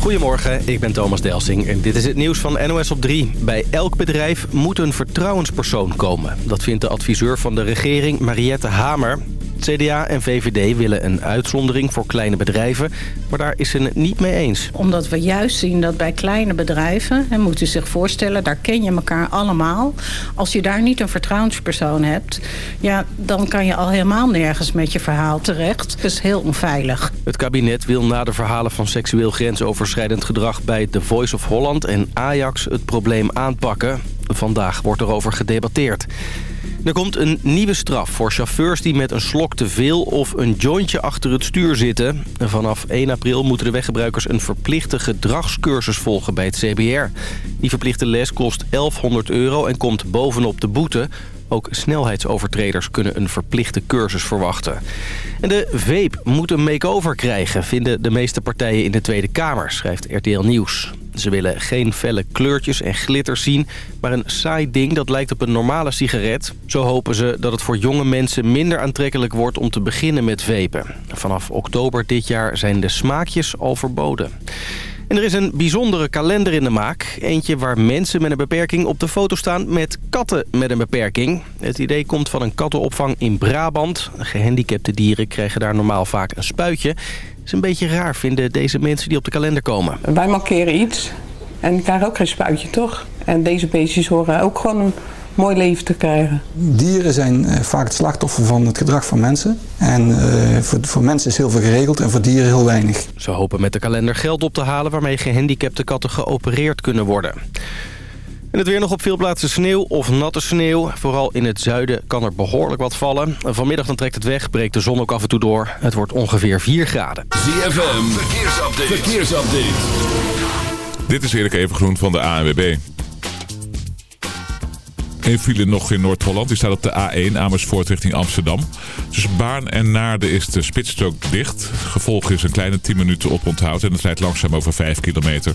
Goedemorgen, ik ben Thomas Delsing en dit is het nieuws van NOS op 3. Bij elk bedrijf moet een vertrouwenspersoon komen. Dat vindt de adviseur van de regering Mariette Hamer. CDA en VVD willen een uitzondering voor kleine bedrijven, maar daar is ze het niet mee eens. Omdat we juist zien dat bij kleine bedrijven, en moet u zich voorstellen, daar ken je elkaar allemaal. Als je daar niet een vertrouwenspersoon hebt, ja, dan kan je al helemaal nergens met je verhaal terecht. Dat is heel onveilig. Het kabinet wil na de verhalen van seksueel grensoverschrijdend gedrag bij The Voice of Holland en Ajax het probleem aanpakken. Vandaag wordt erover gedebatteerd. Er komt een nieuwe straf voor chauffeurs die met een slok te veel of een jointje achter het stuur zitten. Vanaf 1 april moeten de weggebruikers een verplichte gedragscursus volgen bij het CBR. Die verplichte les kost 1100 euro en komt bovenop de boete. Ook snelheidsovertreders kunnen een verplichte cursus verwachten. En de vape moet een make-over krijgen, vinden de meeste partijen in de Tweede Kamer, schrijft RTL Nieuws. Ze willen geen felle kleurtjes en glitters zien, maar een saai ding dat lijkt op een normale sigaret. Zo hopen ze dat het voor jonge mensen minder aantrekkelijk wordt om te beginnen met vapen. Vanaf oktober dit jaar zijn de smaakjes al verboden. En er is een bijzondere kalender in de maak. Eentje waar mensen met een beperking op de foto staan met katten met een beperking. Het idee komt van een kattenopvang in Brabant. Gehandicapte dieren krijgen daar normaal vaak een spuitje. Is een beetje raar, vinden deze mensen die op de kalender komen. Wij markeren iets en krijgen ook geen spuitje, toch? En deze beestjes horen ook gewoon een mooi leven te krijgen. Dieren zijn eh, vaak het slachtoffer van het gedrag van mensen. En uh, voor, voor mensen is heel veel geregeld en voor dieren heel weinig. Ze hopen met de kalender geld op te halen waarmee gehandicapte katten geopereerd kunnen worden. En het weer nog op veel plaatsen sneeuw of natte sneeuw. Vooral in het zuiden kan er behoorlijk wat vallen. Vanmiddag dan trekt het weg, breekt de zon ook af en toe door. Het wordt ongeveer 4 graden. ZFM, verkeersupdate. verkeersupdate. Dit is Erik Evengroen van de ANWB. Een file nog in Noord-Holland. Die staat op de A1 Amersfoort richting Amsterdam. Tussen Baarn en Naarden is de spitsstrook dicht. Gevolg is een kleine 10 minuten op onthoud en het rijdt langzaam over 5 kilometer.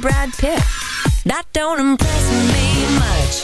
Brad Pitt. That don't impress me much.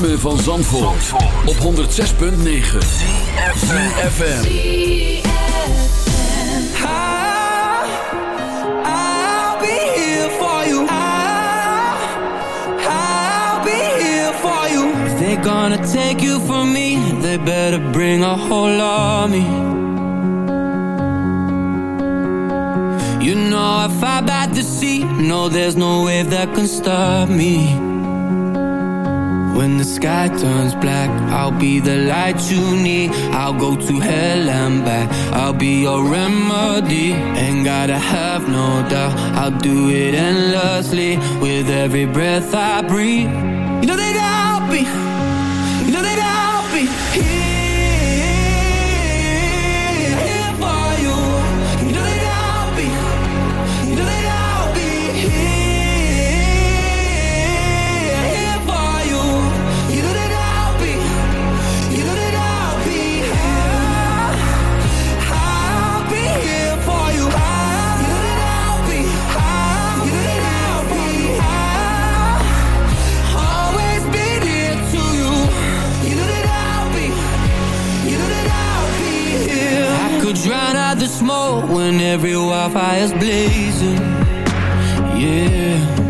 ritme van Zandvoort, op 106.9 CFFM I'll be here for you. I'll be here for you. If they're gonna take you from me They better bring a whole army. You know if I fight the sea No, there's no wave that can stop me. When the sky turns black I'll be the light you need. I'll go to hell and back. I'll be your remedy. Ain't gotta have no doubt. I'll do it endlessly With every breath I breathe. You know that I'll be. You know that I'll be here. when every wildfire's blazing, yeah.